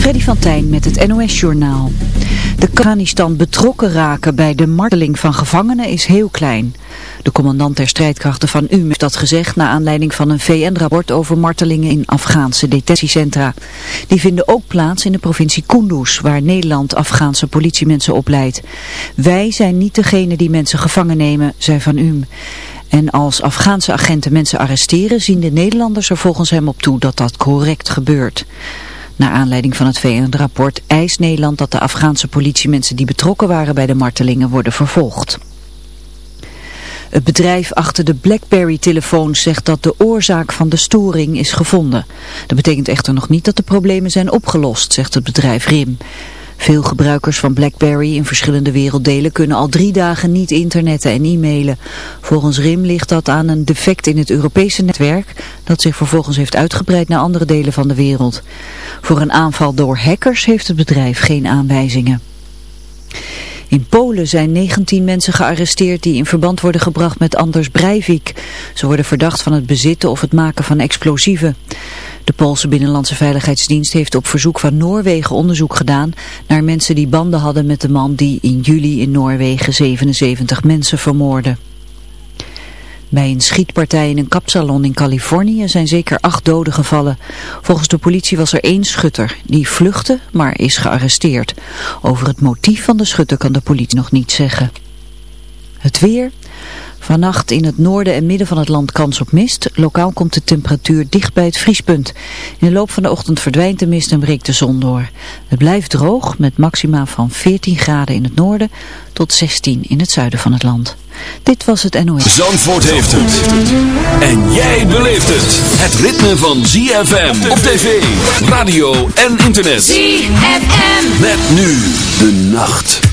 Freddy van Tijn met het NOS-journaal. De Afghanistan betrokken raken bij de marteling van gevangenen is heel klein. De commandant der strijdkrachten van UM heeft dat gezegd na aanleiding van een VN-rapport over martelingen in Afghaanse detentiecentra. Die vinden ook plaats in de provincie Kunduz, waar Nederland Afghaanse politiemensen opleidt. Wij zijn niet degene die mensen gevangen nemen, zei van UM. En als Afghaanse agenten mensen arresteren, zien de Nederlanders er volgens hem op toe dat dat correct gebeurt. Naar aanleiding van het VN-rapport eist Nederland dat de Afghaanse politiemensen die betrokken waren bij de martelingen worden vervolgd. Het bedrijf achter de BlackBerry-telefoons zegt dat de oorzaak van de storing is gevonden. Dat betekent echter nog niet dat de problemen zijn opgelost, zegt het bedrijf RIM. Veel gebruikers van BlackBerry in verschillende werelddelen kunnen al drie dagen niet internetten en e-mailen. Volgens RIM ligt dat aan een defect in het Europese netwerk dat zich vervolgens heeft uitgebreid naar andere delen van de wereld. Voor een aanval door hackers heeft het bedrijf geen aanwijzingen. In Polen zijn 19 mensen gearresteerd die in verband worden gebracht met Anders Breivik. Ze worden verdacht van het bezitten of het maken van explosieven. De Poolse Binnenlandse Veiligheidsdienst heeft op verzoek van Noorwegen onderzoek gedaan naar mensen die banden hadden met de man die in juli in Noorwegen 77 mensen vermoordde. Bij een schietpartij in een kapsalon in Californië zijn zeker acht doden gevallen. Volgens de politie was er één schutter. Die vluchtte, maar is gearresteerd. Over het motief van de schutter kan de politie nog niet zeggen. Het weer... Vannacht in het noorden en midden van het land kans op mist. Lokaal komt de temperatuur dicht bij het vriespunt. In de loop van de ochtend verdwijnt de mist en breekt de zon door. Het blijft droog met maxima van 14 graden in het noorden tot 16 in het zuiden van het land. Dit was het NOS. Zandvoort heeft het. En jij beleeft het. Het ritme van ZFM op tv, radio en internet. ZFM. Met nu de nacht.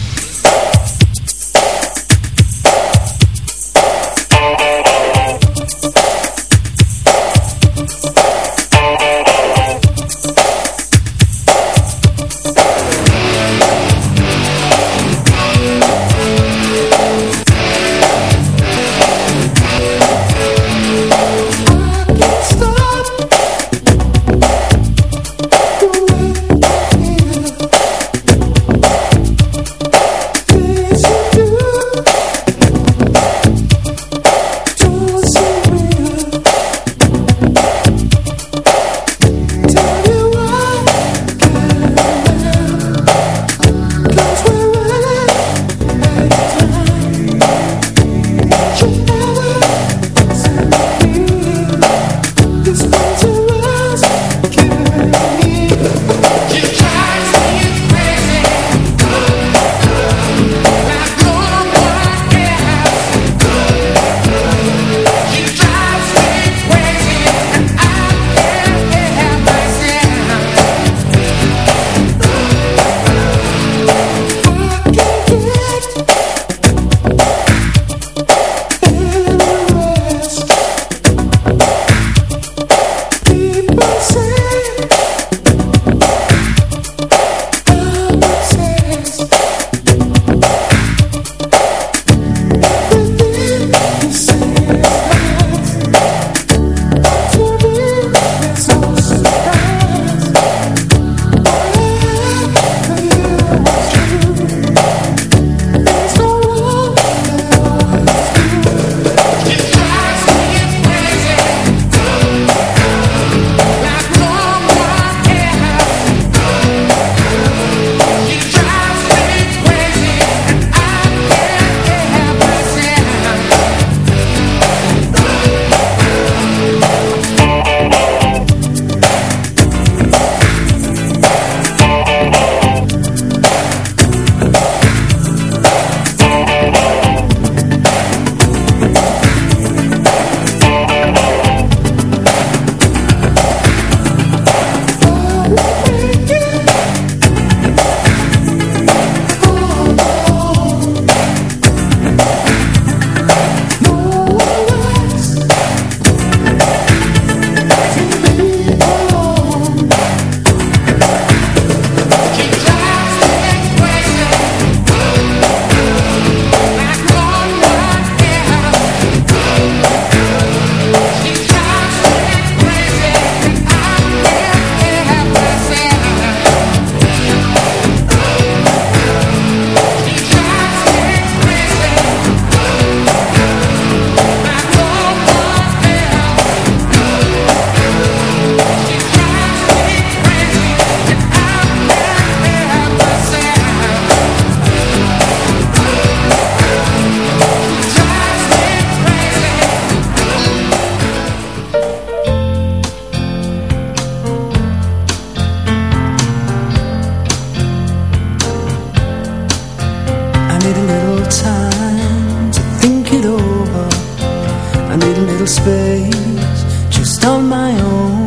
space just on my own.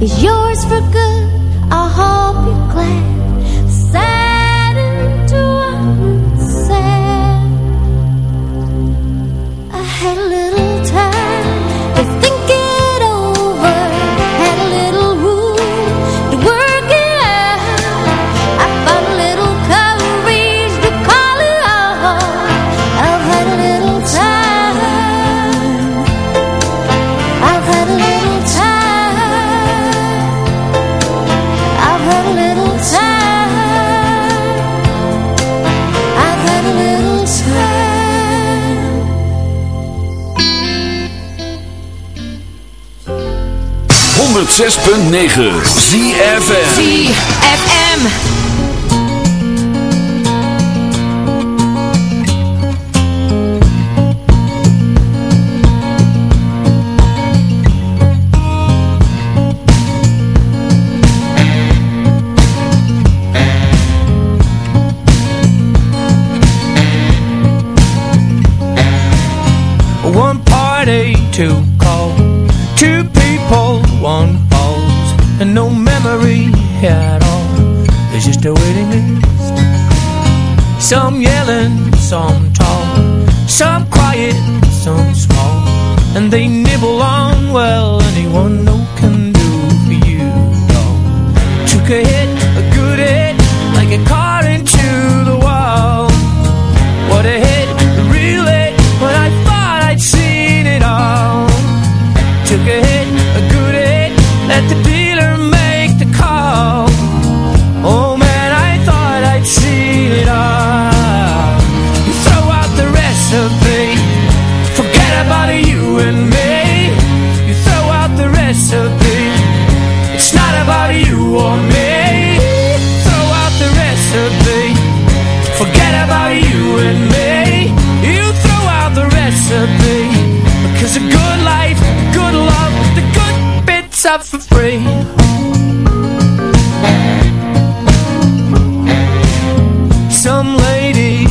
Y yo 106.9 ZFM ZFM One party, two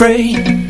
free.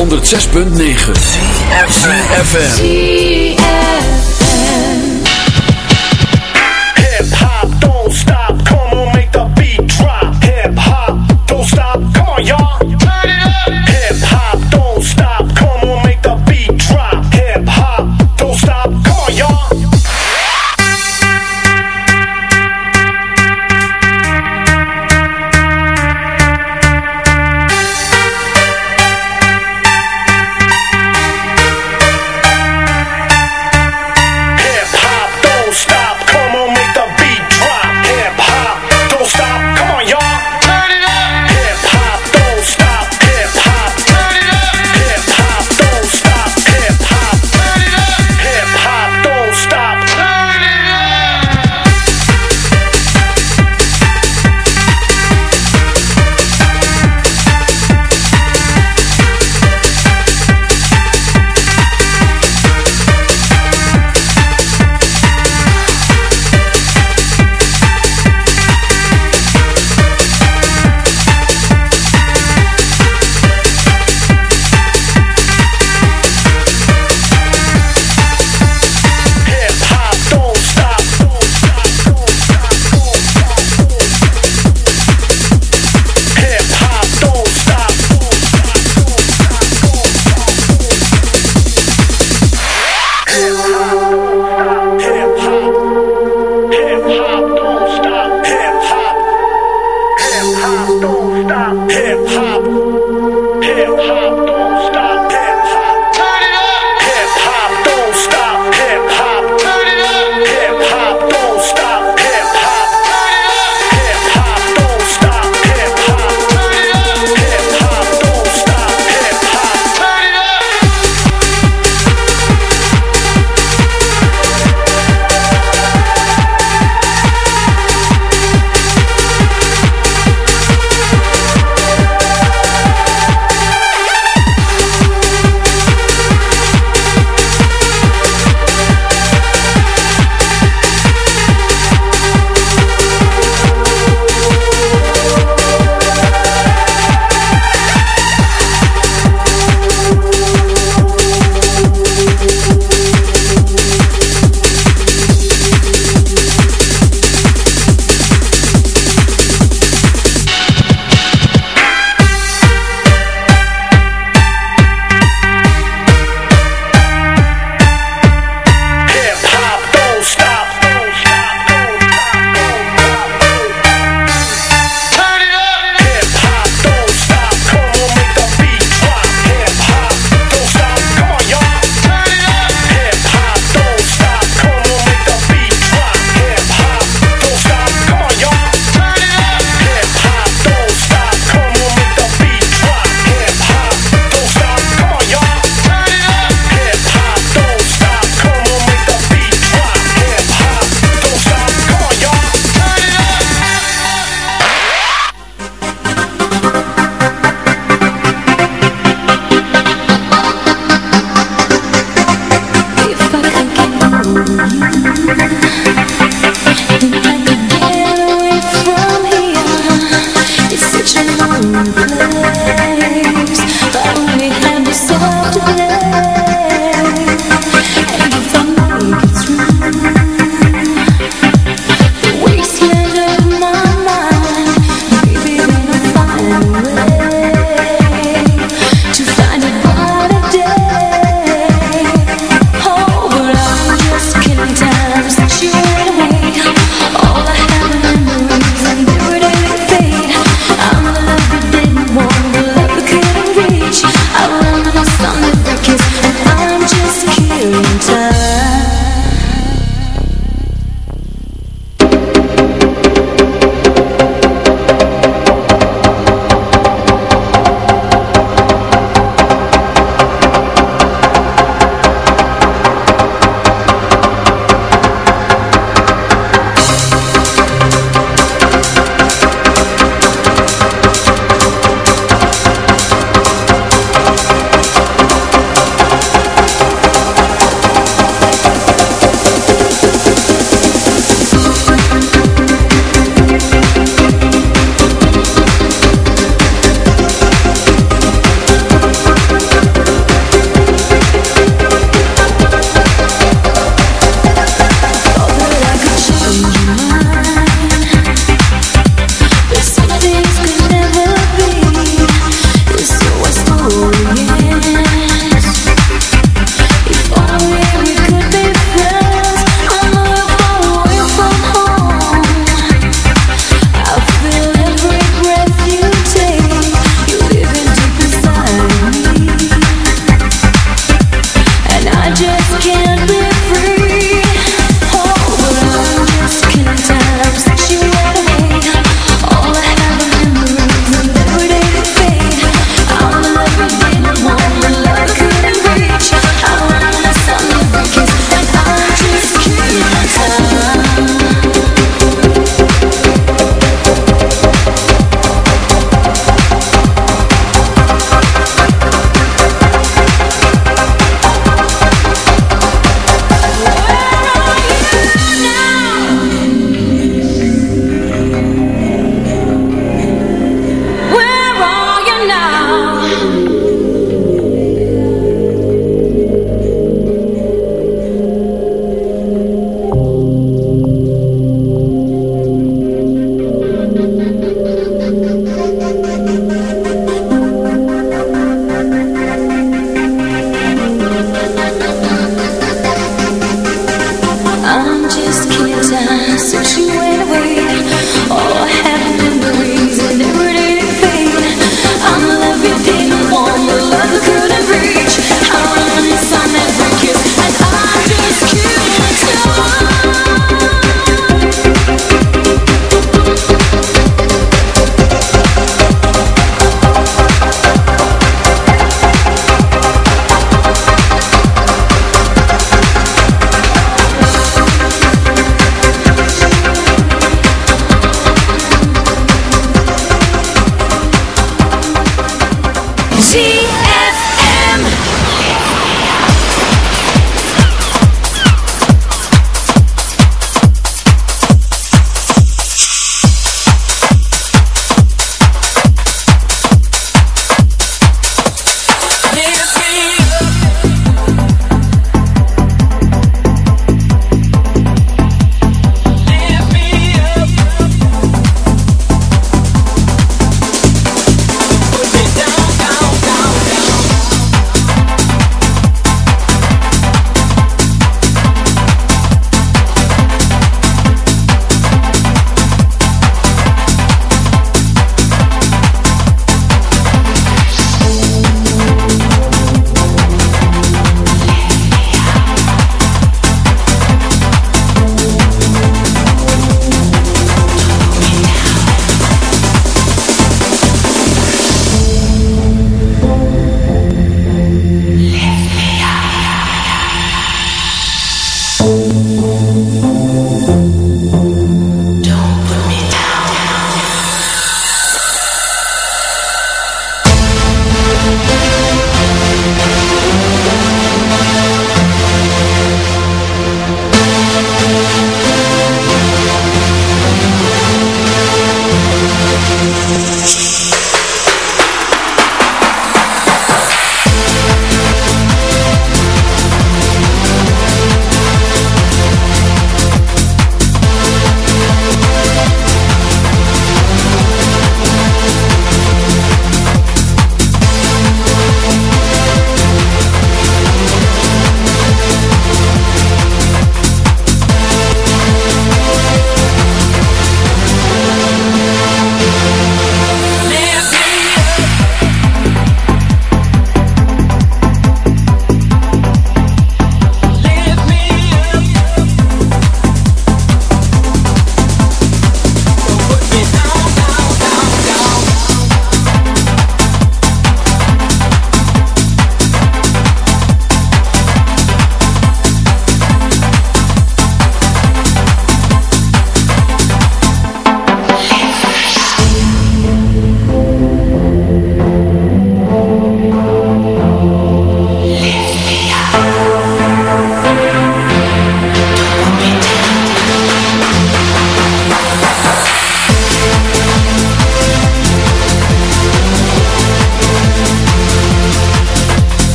106.9 FM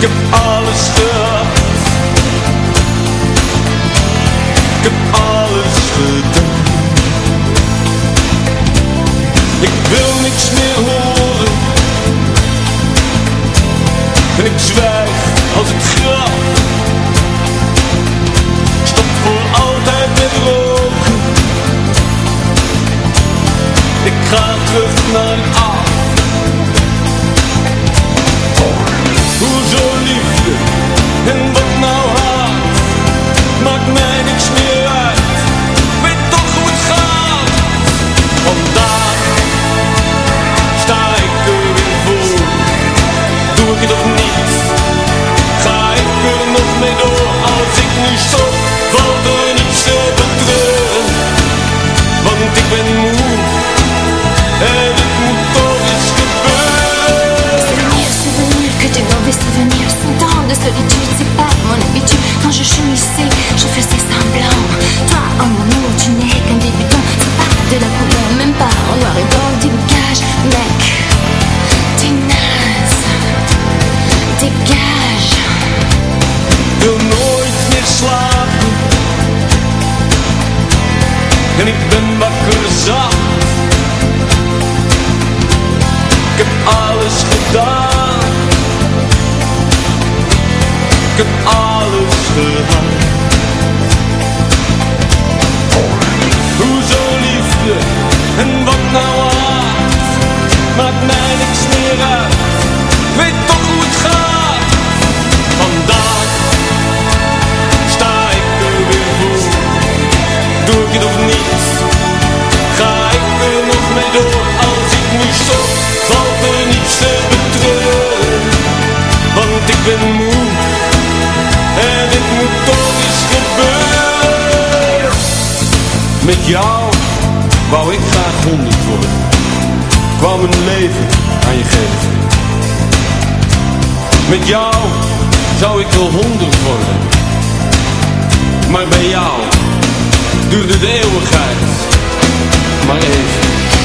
Ik heb alles gehad. Ik heb alles gedaan. Ik wil niks meer horen. En ik zwijg als ik graf. Stop voor altijd met roken. Ik ga terug naar af. Je chemissais, je faisais semblant. Toi, en mon nom, tu n'es qu'un débutant. C'est pas de la couleur, même pas en noir et blanc. Dégage, mec, t'es naze Dégage wil nooit meer slapen En ik ben wakker alles alles toch. Met jou wou ik graag honderd worden. Kwam een leven aan je geven. Met jou zou ik wel honderd worden. Maar bij jou duurde de eeuwigheid maar even.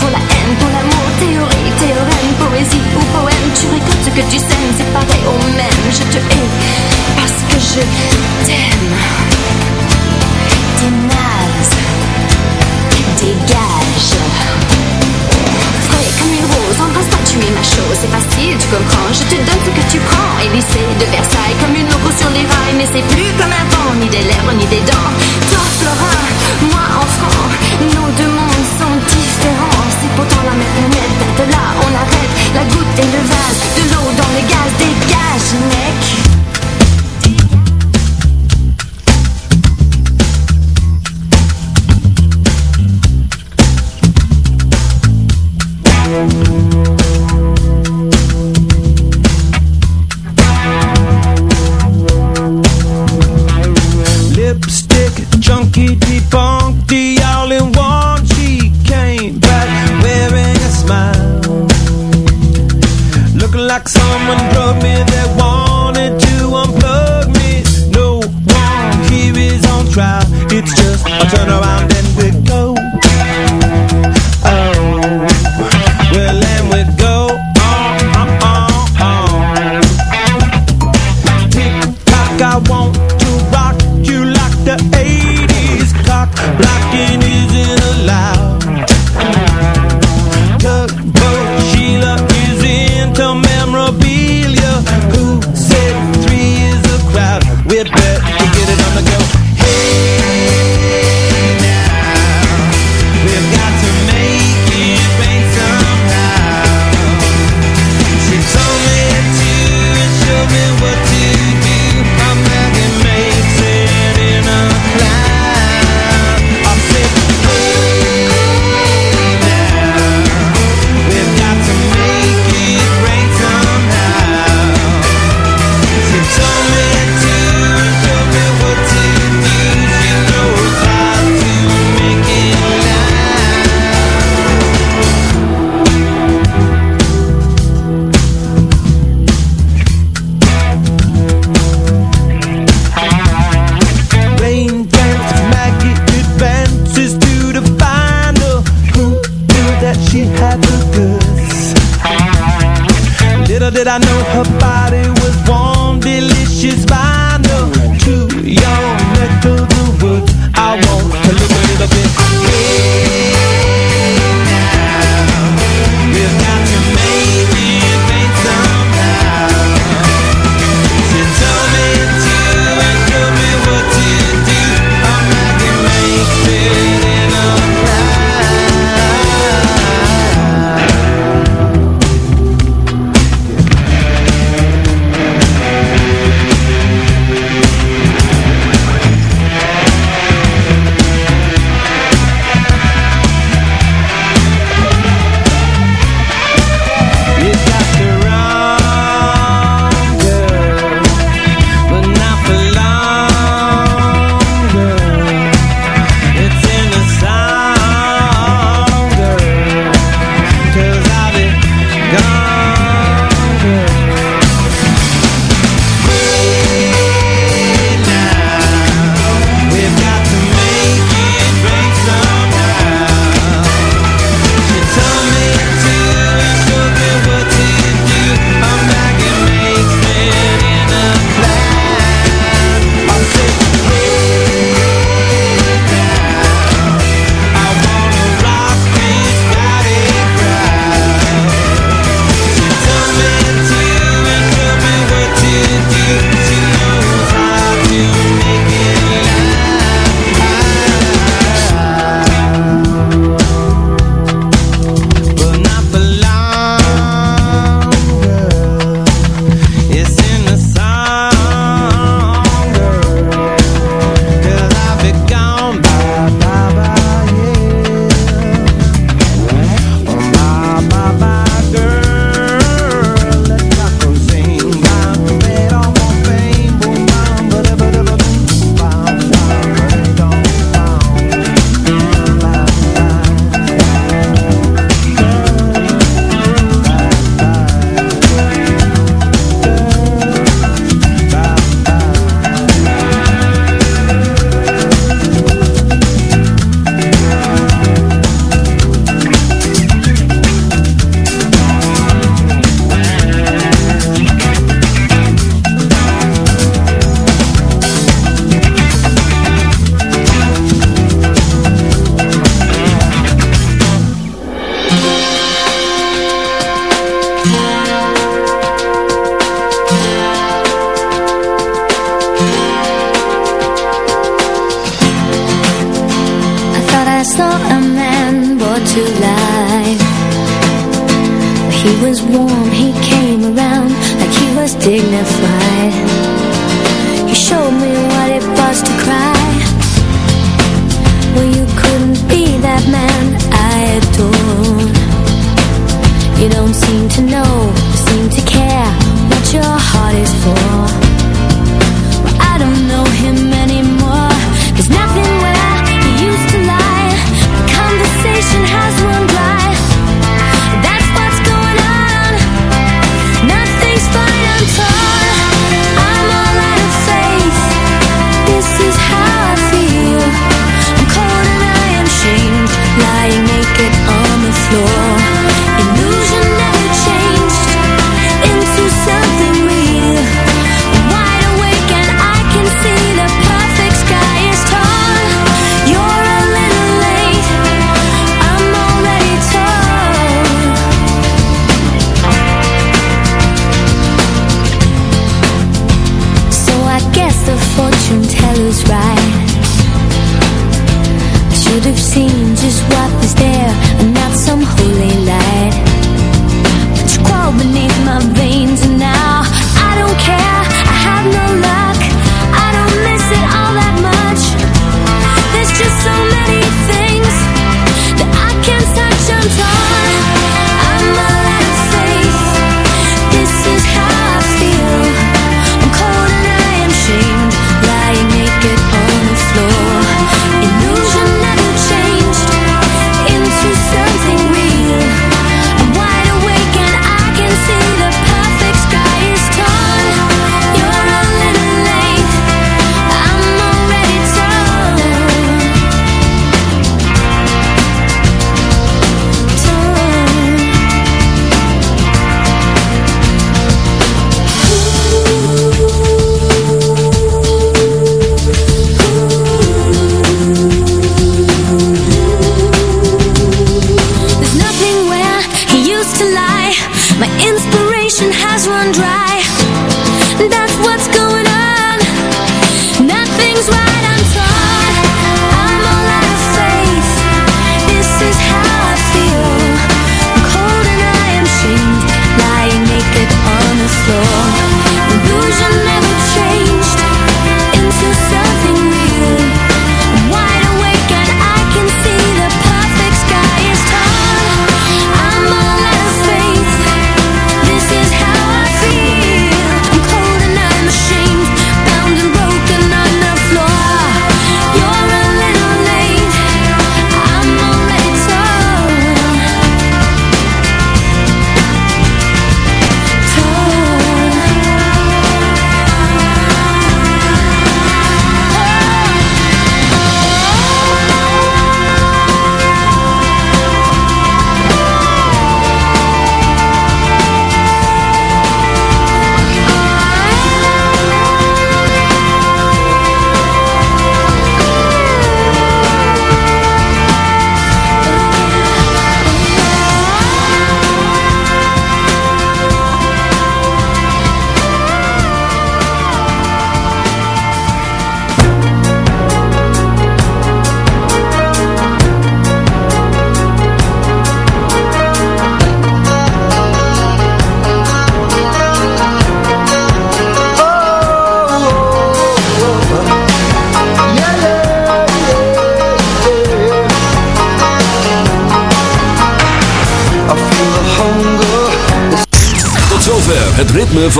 pour la haine, pour l'amour Théorie, théorème, poésie ou poème. Tu récoltes ce que tu sèmes, c'est pareil au même. Je te hais parce que je t'aime. T'es naze Dégage. Frais comme une rose, embrasse-toi, tu es ma chose. C'est facile, tu comprends, je te donne ce que tu prends. Élysée de Versailles, comme une loco sur les rails. Mais c'est plus comme un vent, ni des lèvres, ni des dents. Toi,